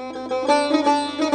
Thank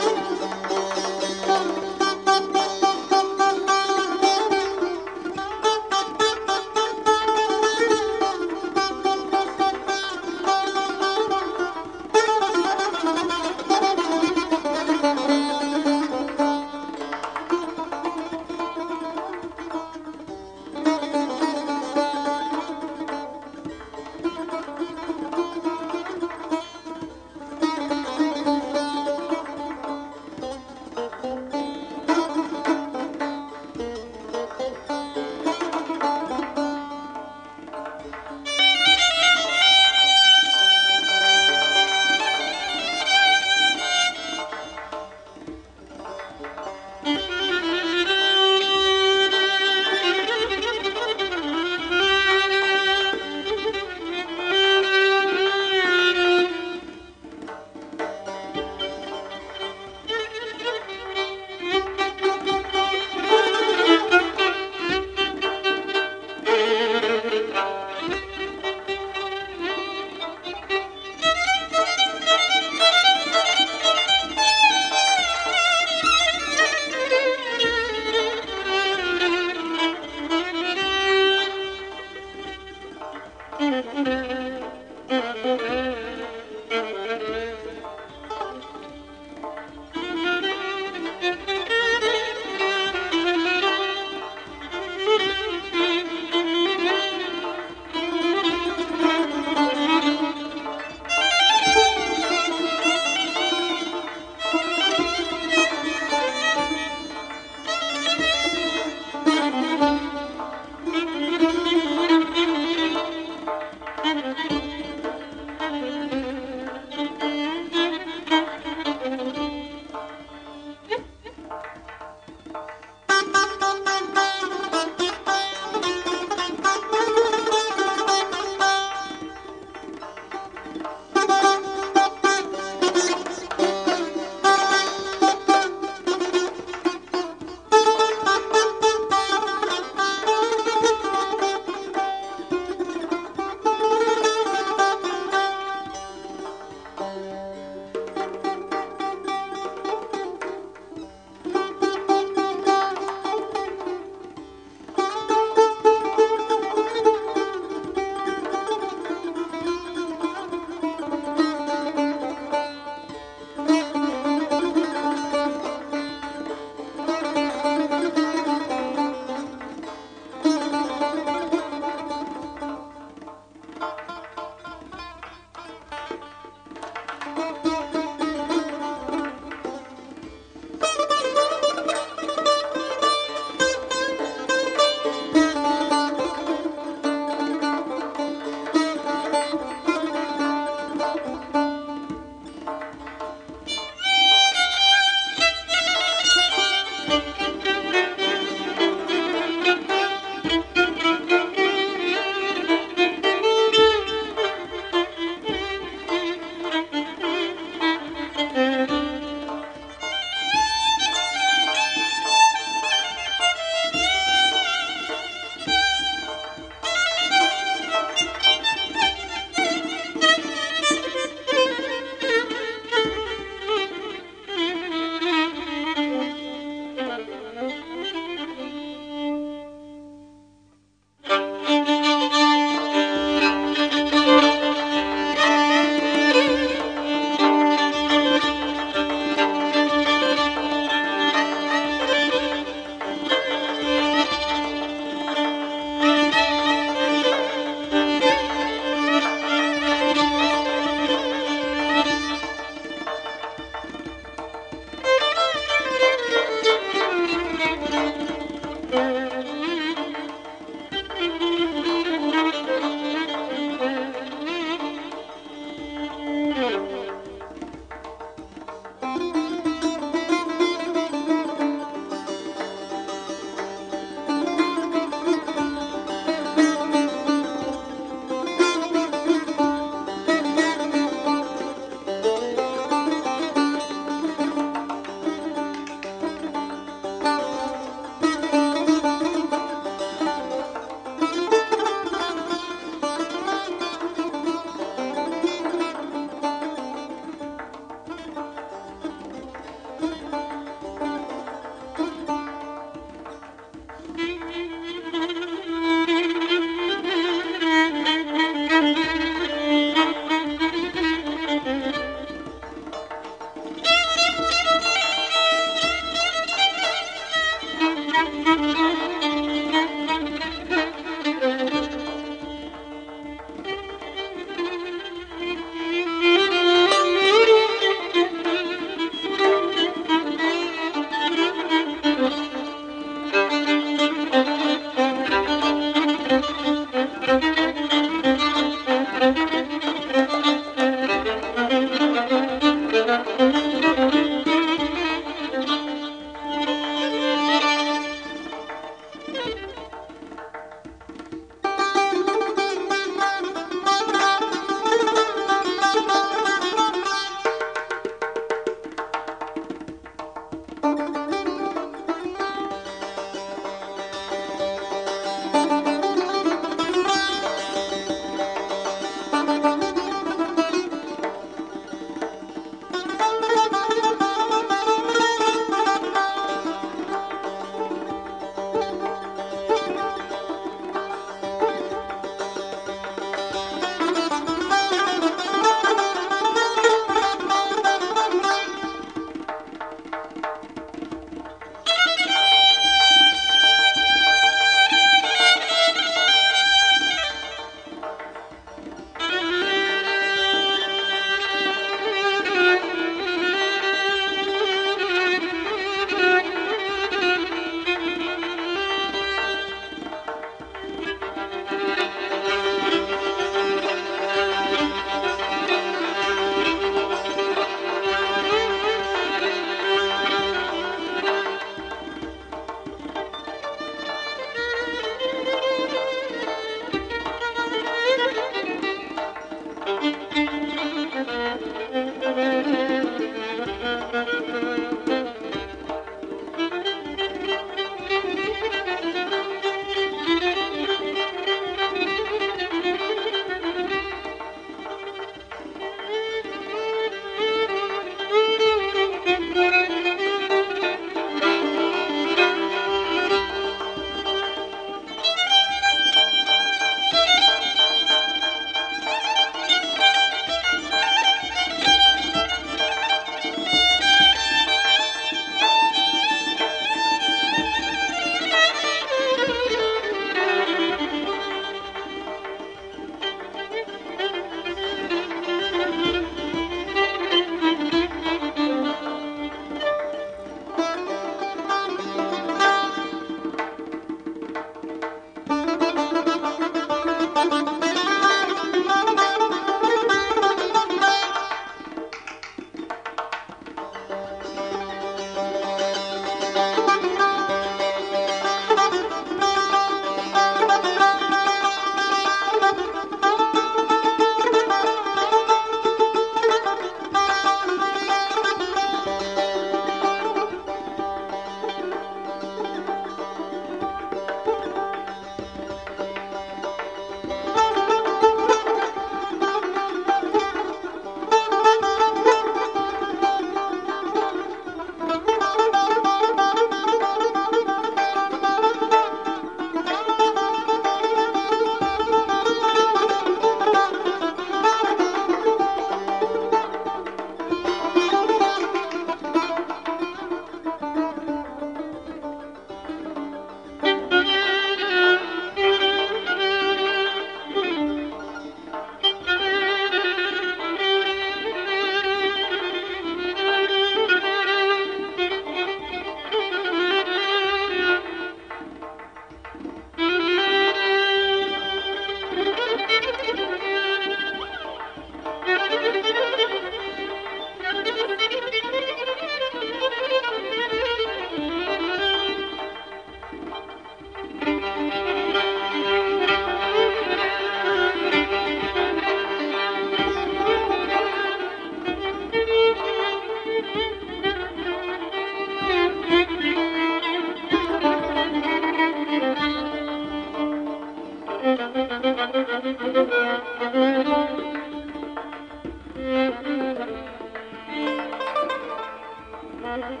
Thank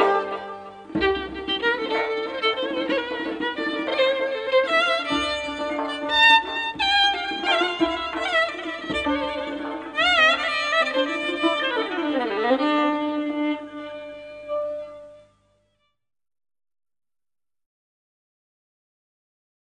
you.